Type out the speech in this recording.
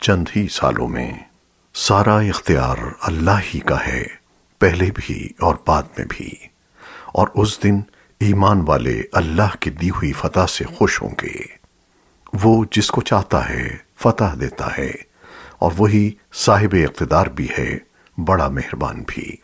چند ہی سالوں میں سارا اختیار اللہ ہی کا ہے، پہلے بھی اور بعد میں بھی۔ اور اس دن ایمان والے اللہ کی دی ہوئی فتح سے خوش ہوں گے۔ وہ جس کو چاہتا ہے فتح دیتا ہے، اور وہی صاحب اقتدار بھی ہے، بڑا مہربان بھی۔